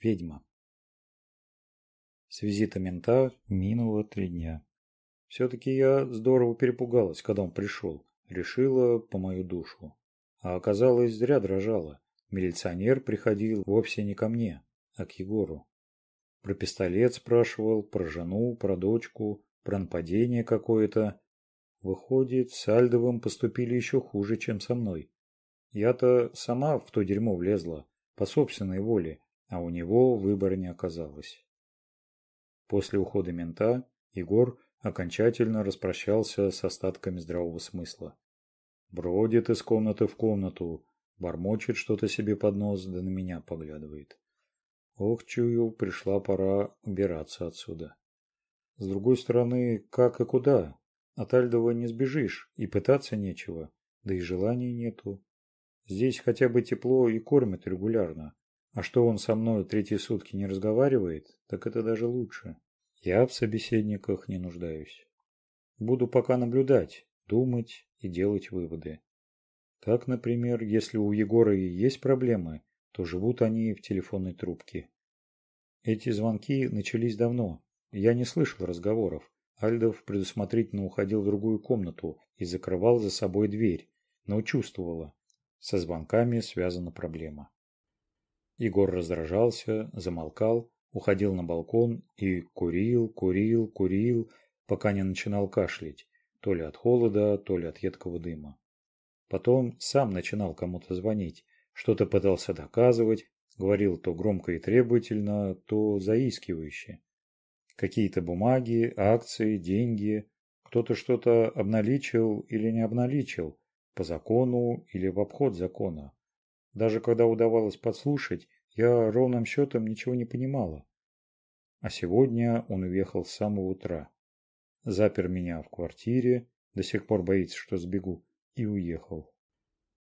ведьма. С визита мента минуло три дня. Все-таки я здорово перепугалась, когда он пришел. Решила по мою душу. А оказалось, зря дрожала. Милиционер приходил вовсе не ко мне, а к Егору. Про пистолет спрашивал, про жену, про дочку, про нападение какое-то. Выходит, с Альдовым поступили еще хуже, чем со мной. Я-то сама в то дерьмо влезла, по собственной воле, а у него выбора не оказалось. После ухода мента Егор окончательно распрощался с остатками здравого смысла. Бродит из комнаты в комнату, бормочет что-то себе под нос, да на меня поглядывает. Ох, чую, пришла пора убираться отсюда. С другой стороны, как и куда? От Альдова не сбежишь, и пытаться нечего, да и желаний нету. Здесь хотя бы тепло и кормят регулярно, а что он со мной третьи сутки не разговаривает, так это даже лучше. Я в собеседниках не нуждаюсь. Буду пока наблюдать, думать и делать выводы. Так, например, если у Егора и есть проблемы, то живут они в телефонной трубке. Эти звонки начались давно. Я не слышал разговоров. Альдов предусмотрительно уходил в другую комнату и закрывал за собой дверь, но чувствовала, со звонками связана проблема. Егор раздражался, замолкал, уходил на балкон и курил, курил, курил, пока не начинал кашлять, то ли от холода, то ли от едкого дыма. Потом сам начинал кому-то звонить, что-то пытался доказывать, говорил то громко и требовательно, то заискивающе. Какие-то бумаги, акции, деньги, кто-то что-то обналичил или не обналичил, по закону или в обход закона. Даже когда удавалось подслушать, я ровным счетом ничего не понимала. А сегодня он уехал с самого утра. Запер меня в квартире, до сих пор боится, что сбегу, и уехал.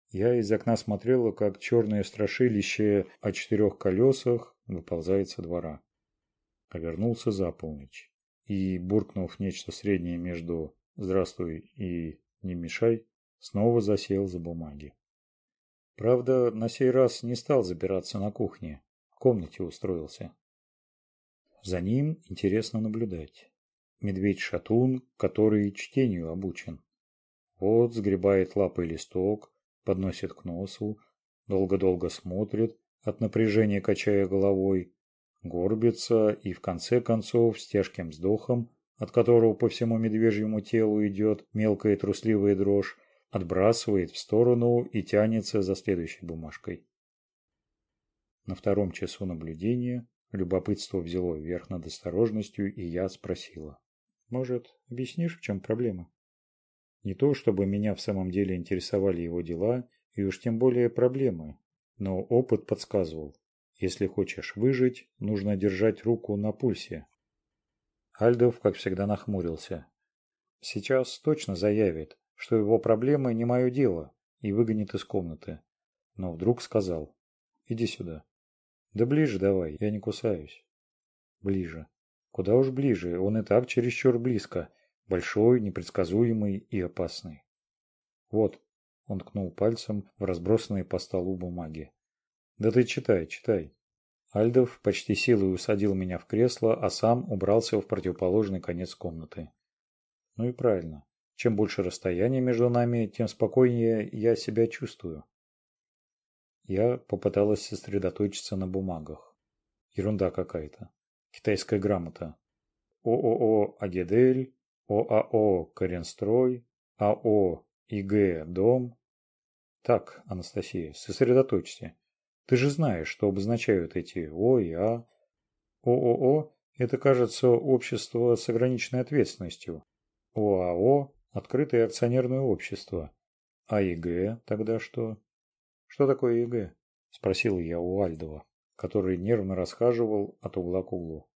Я из окна смотрела, как черное страшилище о четырех колесах выползает со двора. Повернулся за полночь и, буркнув нечто среднее между «здравствуй» и «не мешай», снова засел за бумаги. Правда, на сей раз не стал забираться на кухне. В комнате устроился. За ним интересно наблюдать. Медведь-шатун, который чтению обучен. Вот сгребает лапой листок, подносит к носу, долго-долго смотрит, от напряжения качая головой, горбится и в конце концов с тяжким вздохом, от которого по всему медвежьему телу идет мелкая трусливая дрожь, отбрасывает в сторону и тянется за следующей бумажкой. На втором часу наблюдения любопытство взяло верх над осторожностью, и я спросила. «Может, объяснишь, в чем проблема?» Не то, чтобы меня в самом деле интересовали его дела, и уж тем более проблемы, но опыт подсказывал. Если хочешь выжить, нужно держать руку на пульсе. Альдов, как всегда, нахмурился. Сейчас точно заявит, что его проблемы не мое дело и выгонит из комнаты. Но вдруг сказал «Иди сюда». «Да ближе давай, я не кусаюсь». «Ближе. Куда уж ближе, он и так чересчур близко, большой, непредсказуемый и опасный». «Вот», — он ткнул пальцем в разбросанные по столу бумаги. «Да ты читай, читай». Альдов почти силой усадил меня в кресло, а сам убрался в противоположный конец комнаты. Ну и правильно. Чем больше расстояние между нами, тем спокойнее я себя чувствую. Я попыталась сосредоточиться на бумагах. Ерунда какая-то. Китайская грамота. ООО «Агедель», ОАО «Коренстрой», АО «ИГ Дом». Так, Анастасия, сосредоточься. Ты же знаешь, что обозначают эти О и А. ООО – это, кажется, общество с ограниченной ответственностью. ОАО открытое акционерное общество. А ЕГЭ тогда что? Что такое ЕГЭ? Спросил я у Альдова, который нервно расхаживал от угла к углу.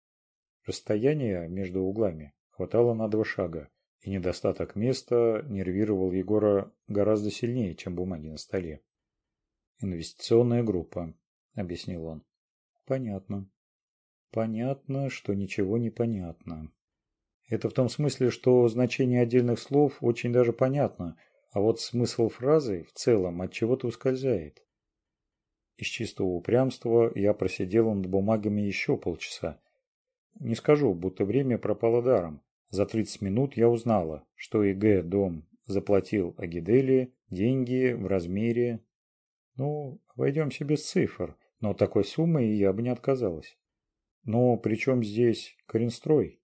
Расстояние между углами хватало на два шага, и недостаток места нервировал Егора гораздо сильнее, чем бумаги на столе. «Инвестиционная группа», — объяснил он. «Понятно». «Понятно, что ничего не понятно», это в том смысле, что значение отдельных слов очень даже понятно, а вот смысл фразы в целом от чего-то ускользает. Из чистого упрямства я просидел над бумагами еще полчаса. Не скажу, будто время пропало даром. За 30 минут я узнала, что ИГ «Дом» заплатил Агидели деньги в размере... Ну, обойдемся без цифр, но такой суммы я бы не отказалась. Но при чем здесь коренстрой?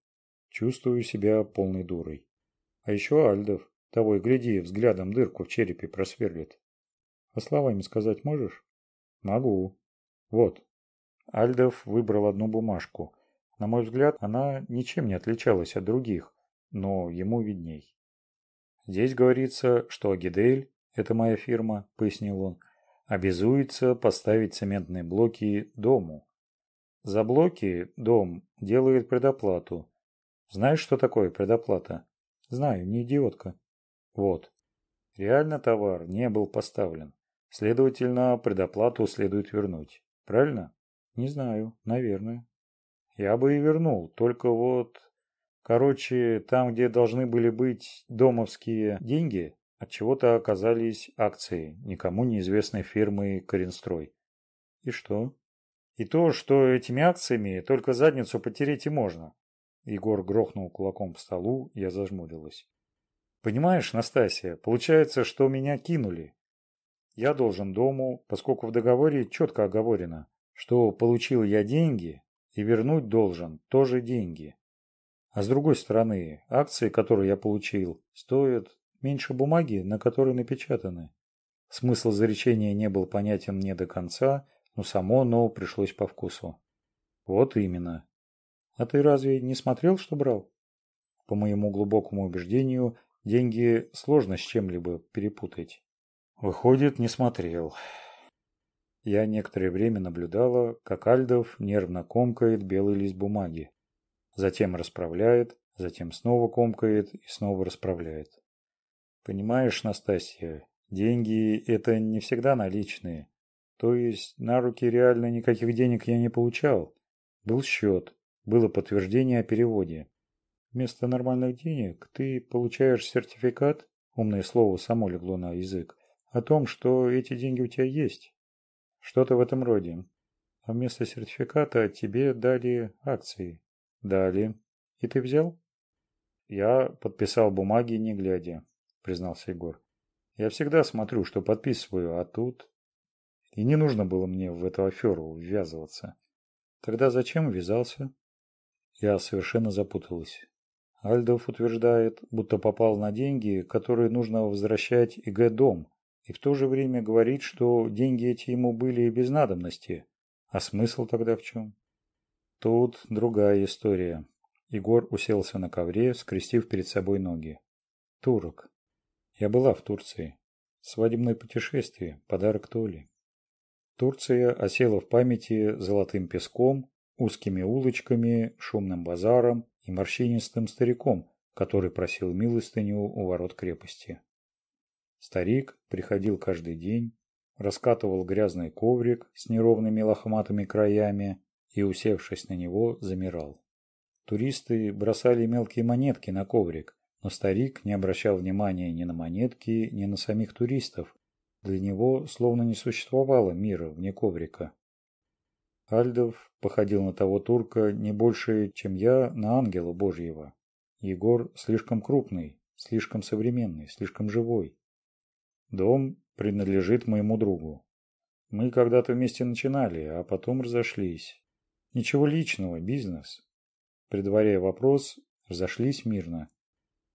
Чувствую себя полной дурой. А еще Альдов, того и гляди, взглядом дырку в черепе просверлит. А словами сказать можешь? Могу. Вот. Альдов выбрал одну бумажку. На мой взгляд, она ничем не отличалась от других, но ему видней. Здесь говорится, что Агидель, это моя фирма, пояснил он, обязуется поставить цементные блоки дому. За блоки дом делает предоплату – знаешь что такое предоплата? Знаю не идиотка. Вот. Реально товар не был поставлен. Следовательно предоплату следует вернуть. Правильно? Не знаю наверное. Я бы и вернул только вот короче там где должны были быть домовские деньги от чего-то оказались акции никому неизвестной фирмы Коренстрой. И что? И то, что этими акциями только задницу потереть и можно. Егор грохнул кулаком по столу, я зажмурилась. «Понимаешь, Настасья, получается, что меня кинули. Я должен дому, поскольку в договоре четко оговорено, что получил я деньги и вернуть должен тоже деньги. А с другой стороны, акции, которые я получил, стоят меньше бумаги, на которой напечатаны. Смысл заречения не был понятен мне до конца, но само оно пришлось по вкусу. Вот именно а ты разве не смотрел что брал? По моему глубокому убеждению деньги сложно с чем-либо перепутать. Выходит не смотрел. Я некоторое время наблюдала как альдов нервно комкает белый лист бумаги затем расправляет затем снова комкает и снова расправляет. Понимаешь настасья деньги это не всегда наличные. То есть на руки реально никаких денег я не получал. Был счет было подтверждение о переводе. Вместо нормальных денег ты получаешь сертификат, умное слово само легло на язык, о том, что эти деньги у тебя есть. Что-то в этом роде. А вместо сертификата тебе дали акции. Дали. И ты взял? Я подписал бумаги, не глядя, признался Егор. Я всегда смотрю, что подписываю, а тут... И не нужно было мне в эту аферу ввязываться. Тогда зачем ввязался? Я совершенно запуталась. Альдов утверждает, будто попал на деньги, которые нужно возвращать ИГ дом, и в то же время говорит, что деньги эти ему были и без надобности. А смысл тогда в чем? Тут другая история. Егор уселся на ковре, скрестив перед собой ноги. Турок. Я была в Турции. Свадебное путешествие, подарок Толи. Турция осела в памяти золотым песком, узкими улочками, шумным базаром и морщинистым стариком, который просил милостыню у ворот крепости. Старик приходил каждый день, раскатывал грязный коврик с неровными лохматыми краями и, усевшись на него, замирал. Туристы бросали мелкие монетки на коврик, но старик не обращал внимания ни на монетки, ни на самих туристов. Для него словно не существовало мира вне коврика. Альдов походил на того турка не больше, чем я, на ангела божьего. Егор слишком крупный, слишком современный, слишком живой. Дом принадлежит моему другу. Мы когда-то вместе начинали, а потом разошлись. Ничего личного, бизнес. Предваряя вопрос, разошлись мирно.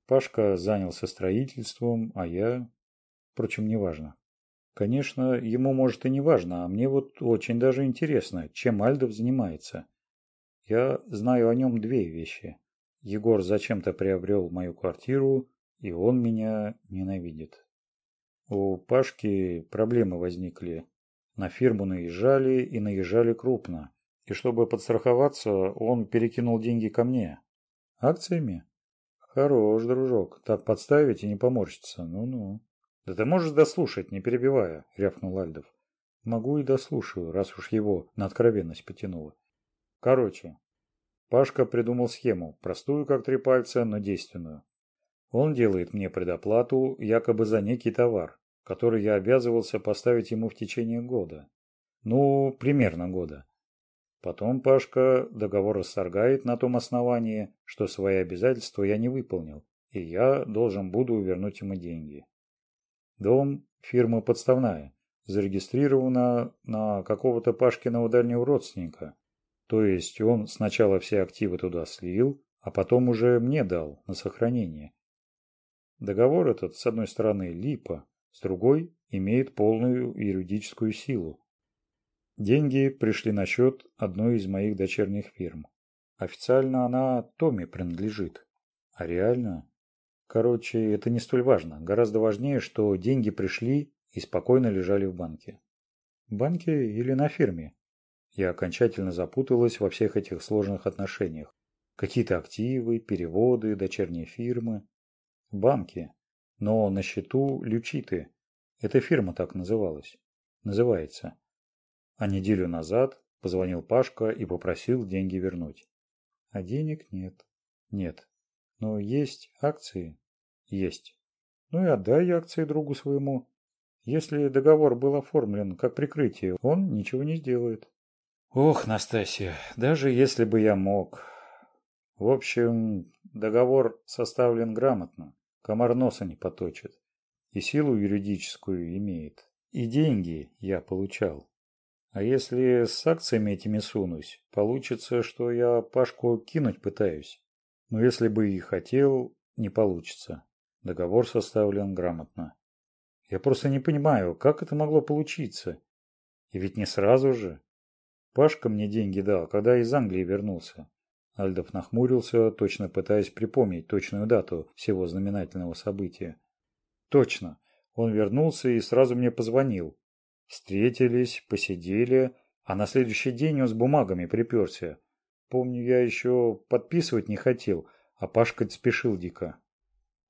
Пашка занялся строительством, а я... Впрочем, неважно. Конечно, ему, может, и не важно, а мне вот очень даже интересно, чем Альдов занимается. Я знаю о нем две вещи. Егор зачем-то приобрел мою квартиру, и он меня ненавидит. У Пашки проблемы возникли. На фирму наезжали и наезжали крупно. И чтобы подстраховаться, он перекинул деньги ко мне. Акциями? Хорош, дружок. Так подставить и не поморщиться. Ну-ну да ты можешь дослушать не перебивая рявкнул альдов могу и дослушаю раз уж его на откровенность потянуло. Короче пашка придумал схему простую как три пальца но действенную. Он делает мне предоплату якобы за некий товар который я обязывался поставить ему в течение года. Ну примерно года. Потом Пашка договор расторгает на том основании, что свои обязательства я не выполнил, и я должен буду вернуть ему деньги дом фирмы подставная, зарегистрирована на какого-то Пашкиного дальнего родственника. То есть он сначала все активы туда слил, а потом уже мне дал на сохранение. Договор этот, с одной стороны, липа, с другой имеет полную юридическую силу. Деньги пришли на счет одной из моих дочерних фирм. Официально она Томе принадлежит, а реально Короче, это не столь важно. Гораздо важнее, что деньги пришли и спокойно лежали в банке. В банке или на фирме. Я окончательно запуталась во всех этих сложных отношениях. Какие-то активы, переводы, дочерние фирмы. банки. Но на счету Лючиты. Эта фирма так называлась. Называется. А неделю назад позвонил Пашка и попросил деньги вернуть. А денег нет. Нет. Но есть акции, есть. Ну и отдай акции другу своему. Если договор был оформлен как прикрытие, он ничего не сделает. Ох, Настасья, даже если бы я мог. В общем, договор составлен грамотно. Комар носа не поточит. И силу юридическую имеет. И деньги я получал. А если с акциями этими сунусь, получится, что я Пашку кинуть пытаюсь. Но если бы и хотел, не получится. Договор составлен грамотно. Я просто не понимаю, как это могло получиться? И ведь не сразу же. Пашка мне деньги дал, когда из Англии вернулся. Альдов нахмурился, точно пытаясь припомнить точную дату всего знаменательного события. Точно. Он вернулся и сразу мне позвонил. Встретились, посидели, а на следующий день он с бумагами приперся. Помню, я еще подписывать не хотел, а Пашка спешил дико.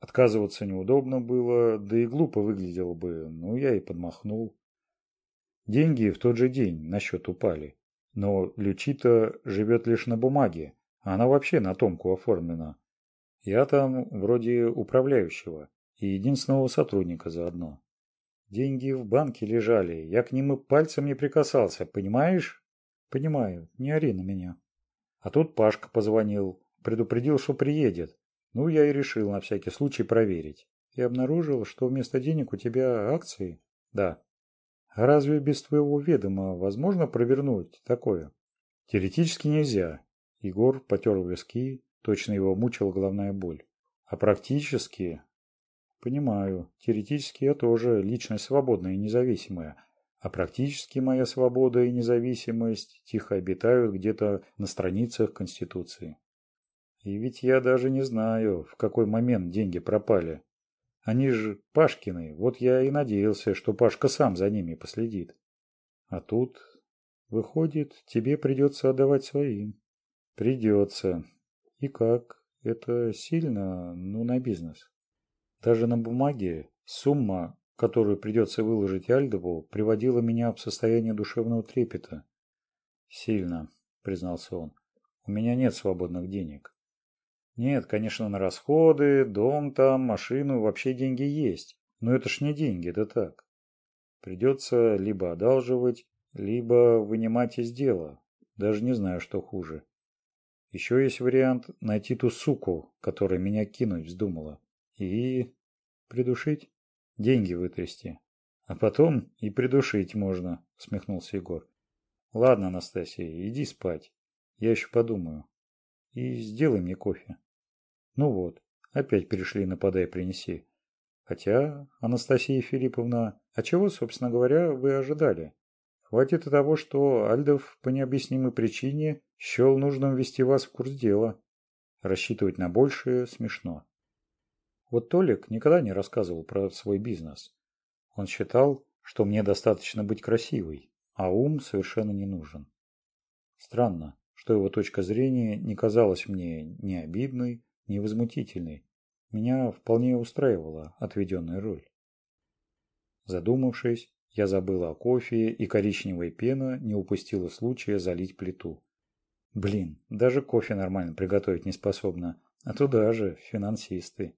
Отказываться неудобно было, да и глупо выглядело бы, но я и подмахнул. Деньги в тот же день на счет упали. Но Лючита живет лишь на бумаге, она вообще на томку оформлена. Я там вроде управляющего и единственного сотрудника заодно. Деньги в банке лежали, я к ним и пальцем не прикасался, понимаешь? Понимаю, не ори на меня. А тут Пашка позвонил, предупредил, что приедет. Ну, я и решил на всякий случай проверить. И обнаружил, что вместо денег у тебя акции. Да. Разве без твоего ведома возможно провернуть такое? Теоретически нельзя. Егор потер виски, точно его мучила головная боль. А практически... Понимаю, теоретически я тоже личность свободная и независимая, а практически моя свобода и независимость тихо обитают где-то на страницах Конституции. И ведь я даже не знаю, в какой момент деньги пропали. Они же Пашкины, вот я и надеялся, что Пашка сам за ними последит. А тут, выходит, тебе придется отдавать своим. Придется. И как? Это сильно, ну, на бизнес. Даже на бумаге сумма, которую придется выложить Альдову, приводила меня в состояние душевного трепета. Сильно, признался он. У меня нет свободных денег. Нет, конечно, на расходы, дом там, машину, вообще деньги есть. Но это ж не деньги, это так. Придется либо одалживать, либо вынимать из дела. Даже не знаю, что хуже. Еще есть вариант найти ту суку, которая меня кинуть вздумала. И придушить. Деньги вытрясти. А потом и придушить можно, усмехнулся Егор. Ладно, Анастасия, иди спать. Я еще подумаю. И сделай мне кофе. Ну вот, опять пришли на принеси». Хотя, Анастасия Филипповна, а чего, собственно говоря, вы ожидали? Хватит и того, что Альдов по необъяснимой причине счел нужным ввести вас в курс дела. Рассчитывать на большее смешно. Вот Толик никогда не рассказывал про свой бизнес. Он считал, что мне достаточно быть красивой, а ум совершенно не нужен. Странно, что его точка зрения не казалась мне ни обидной, невозмутительный. Меня вполне устраивала отведенная роль. Задумавшись, я забыла о кофе, и коричневая пена не упустила случая залить плиту. Блин, даже кофе нормально приготовить не способна, а то даже финансисты.